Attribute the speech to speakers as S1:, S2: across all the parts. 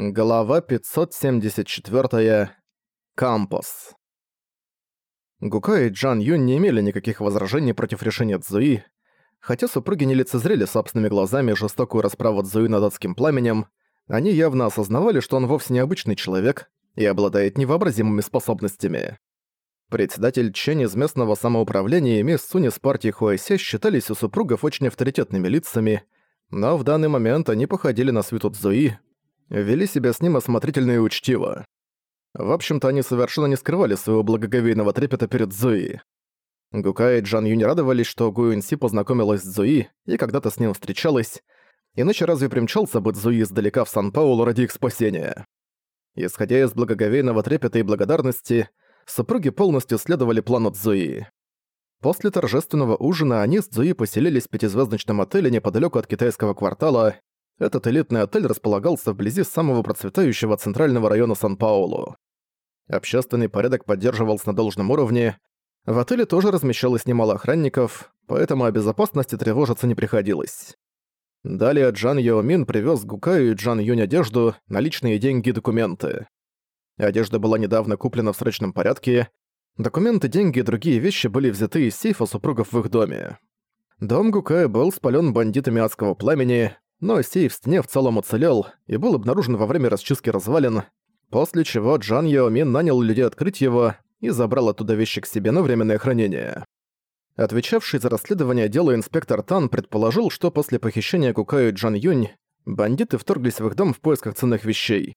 S1: Глава 574. Кампус. Гука и Джан Юнь не имели никаких возражений против решения Цзуи. Хотя супруги не лицезрели собственными глазами жестокую расправу Цзуи над адским пламенем, они явно осознавали, что он вовсе не обычный человек и обладает невообразимыми способностями. Председатель Чен из местного самоуправления и мисс Суни с партии Хуэся считались у супругов очень авторитетными лицами, но в данный момент они походили на свиту Цзуи, вели себя с ним осмотрительно и учтиво. В общем-то, они совершенно не скрывали своего благоговейного трепета перед Зуи. Гука и Джан Юнь радовались, что Гуинси познакомилась с Зуи и когда-то с ним встречалась, иначе разве примчался бы Зуи издалека в Сан-Паулу ради их спасения? Исходя из благоговейного трепета и благодарности, супруги полностью следовали плану Цзуи. После торжественного ужина они с Цзуи поселились в пятизвездочном отеле неподалеку от китайского квартала, этот элитный отель располагался вблизи самого процветающего центрального района Сан-Паулу. Общественный порядок поддерживался на должном уровне, в отеле тоже размещалось немало охранников, поэтому о безопасности тревожиться не приходилось. Далее Джан Йоумин привез Гукаю и Джан Юнь одежду, наличные деньги и документы. Одежда была недавно куплена в срочном порядке, документы, деньги и другие вещи были взяты из сейфа супругов в их доме. Дом Гукая был спален бандитами адского пламени, но сейф в стене в целом уцелел и был обнаружен во время расчистки развалин, после чего Джан Яомин нанял людей открыть его и забрал оттуда вещи к себе на временное хранение. Отвечавший за расследование дела инспектор Тан предположил, что после похищения Кукаю Джан Юнь бандиты вторглись в их дом в поисках ценных вещей.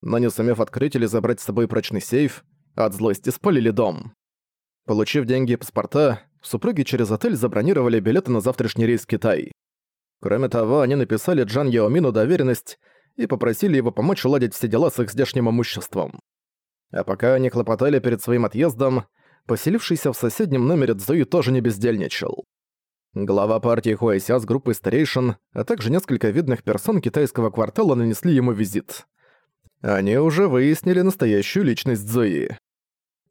S1: Но не сумев открыть или забрать с собой прочный сейф, от злости спалили дом. Получив деньги и паспорта, супруги через отель забронировали билеты на завтрашний рейс в Китай. Кроме того, они написали Джан Яомину доверенность и попросили его помочь уладить все дела с их здешним имуществом. А пока они хлопотали перед своим отъездом, поселившийся в соседнем номере Цзуи тоже не бездельничал. Глава партии Хуайся с группой старейшин, а также несколько видных персон китайского квартала нанесли ему визит. Они уже выяснили настоящую личность Цзуи.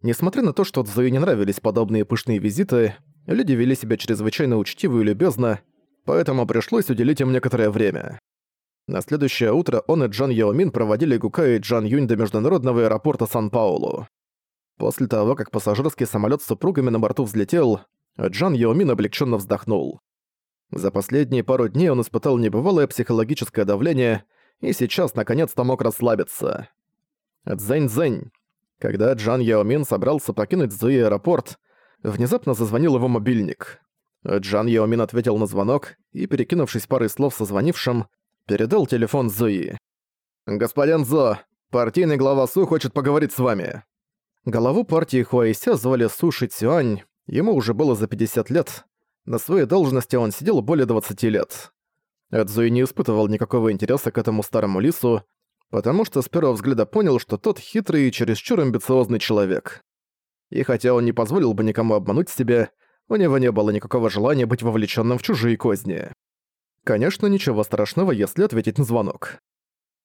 S1: Несмотря на то, что Цзуи не нравились подобные пышные визиты, люди вели себя чрезвычайно учтиво и любезно, поэтому пришлось уделить им некоторое время. На следующее утро он и Джан Яомин проводили Гука и Джан Юнь до международного аэропорта Сан-Паулу. После того, как пассажирский самолет с супругами на борту взлетел, Джан Яомин облегченно вздохнул. За последние пару дней он испытал небывалое психологическое давление и сейчас наконец-то мог расслабиться. Дзэнь-дзэнь. Когда Джан Яомин собрался покинуть Зуи аэропорт, внезапно зазвонил его мобильник. Джан Яомин ответил на звонок и, перекинувшись парой слов со звонившим, передал телефон Зои. «Господин Зо, партийный глава Су хочет поговорить с вами». Голову партии Хуайся звали Су Шицюань, ему уже было за 50 лет. На своей должности он сидел более 20 лет. Эдзуи не испытывал никакого интереса к этому старому лису, потому что с первого взгляда понял, что тот хитрый и чересчур амбициозный человек. И хотя он не позволил бы никому обмануть себя, у него не было никакого желания быть вовлеченным в чужие козни. Конечно, ничего страшного, если ответить на звонок.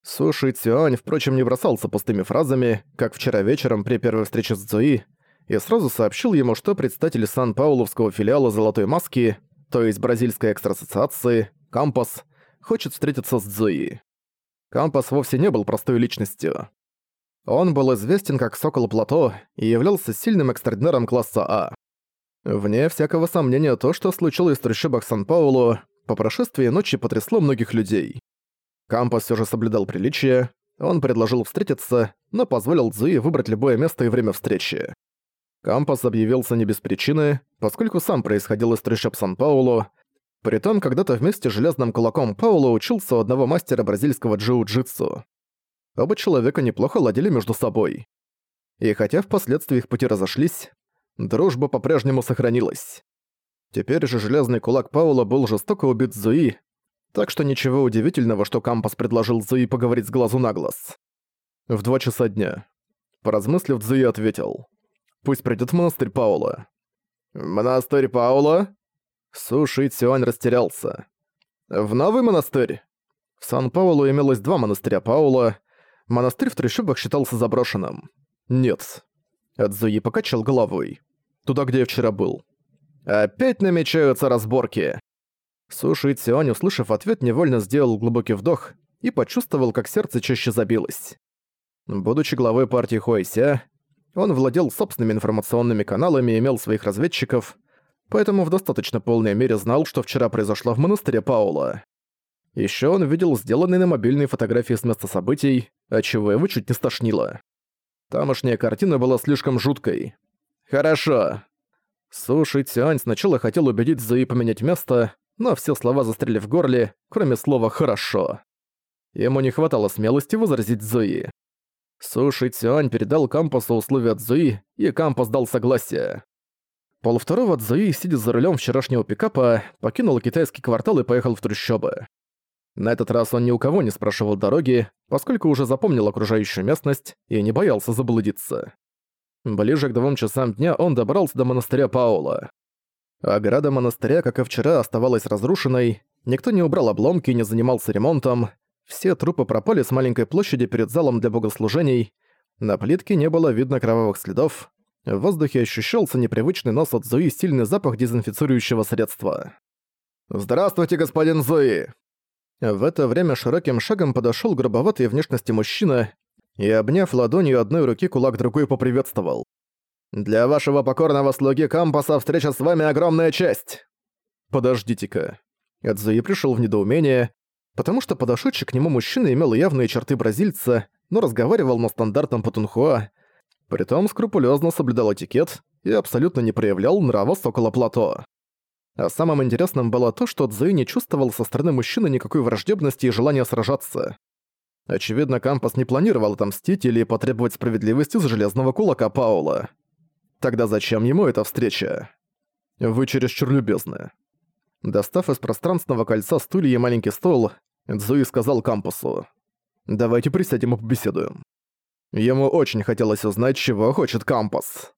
S1: Суши Цюань, впрочем, не бросался пустыми фразами, как вчера вечером при первой встрече с Цзуи, и сразу сообщил ему, что представитель Сан-Пауловского филиала «Золотой маски», то есть Бразильской экстрасоциации, Кампас, хочет встретиться с Цзуи. Кампас вовсе не был простой личностью. Он был известен как Сокол Плато и являлся сильным экстрадинаром класса А. Вне всякого сомнения то, что случилось в трущобах Сан-Паулу, по прошествии ночи потрясло многих людей. Кампас все же соблюдал приличие, он предложил встретиться, но позволил Цзуи выбрать любое место и время встречи. Кампас объявился не без причины, поскольку сам происходил из трущоб Сан-Паулу, притом когда-то вместе с железным кулаком Паула учился у одного мастера бразильского джиу-джитсу. Оба человека неплохо ладили между собой. И хотя впоследствии их пути разошлись, дружба по-прежнему сохранилась. Теперь же железный кулак Паула был жестоко убит Зуи, так что ничего удивительного, что Кампас предложил Зуи поговорить с глазу на глаз. В два часа дня. Поразмыслив, Зуи ответил. «Пусть придет в монастырь Паула». «Монастырь Паула?» Суши Цюань растерялся. «В новый монастырь?» В Сан-Паулу имелось два монастыря Паула. Монастырь в трещобах считался заброшенным. «Нет». Адзуи покачал головой. «Туда, где я вчера был». «Опять намечаются разборки!» Суши Цюань, услышав ответ, невольно сделал глубокий вдох и почувствовал, как сердце чаще забилось. Будучи главой партии Хуайся, он владел собственными информационными каналами и имел своих разведчиков, поэтому в достаточно полной мере знал, что вчера произошло в монастыре Паула. Еще он видел сделанные на мобильные фотографии с места событий, отчего его чуть не стошнило. Тамошняя картина была слишком жуткой. «Хорошо». Суши Тянь сначала хотел убедить Зои поменять место, но все слова застряли в горле, кроме слова «хорошо». Ему не хватало смелости возразить Зои. Суши Цюань передал Кампасу условия Зуи, и Кампас дал согласие. Полвторого Цзуи, сидя за рулем вчерашнего пикапа, покинул китайский квартал и поехал в трущобы. На этот раз он ни у кого не спрашивал дороги, поскольку уже запомнил окружающую местность и не боялся заблудиться. Ближе к двум часам дня он добрался до монастыря Паула. Ограда монастыря, как и вчера, оставалась разрушенной, никто не убрал обломки и не занимался ремонтом, все трупы пропали с маленькой площади перед залом для богослужений, на плитке не было видно кровавых следов, в воздухе ощущался непривычный нос от Зои сильный запах дезинфицирующего средства. «Здравствуйте, господин Зои!» В это время широким шагом подошёл грубоватой внешности мужчина и, обняв ладонью одной руки, кулак другой поприветствовал. «Для вашего покорного слуги Кампаса встреча с вами огромная честь!» «Подождите-ка». Эдзуи пришёл в недоумение, потому что подошедший к нему мужчина имел явные черты бразильца, но разговаривал на стандартном патунхуа, притом скрупулезно соблюдал этикет и абсолютно не проявлял нрава сокола плато. А самым интересным было то, что Цзуи не чувствовал со стороны мужчины никакой враждебности и желания сражаться. Очевидно, Кампас не планировал отомстить или потребовать справедливости за железного кулака Паула. Тогда зачем ему эта встреча? Вы чересчур любезны. Достав из пространственного кольца стулья и маленький стол, Цзуи сказал Кампусу. «Давайте присядем и побеседуем». Ему очень хотелось узнать, чего хочет Кампус.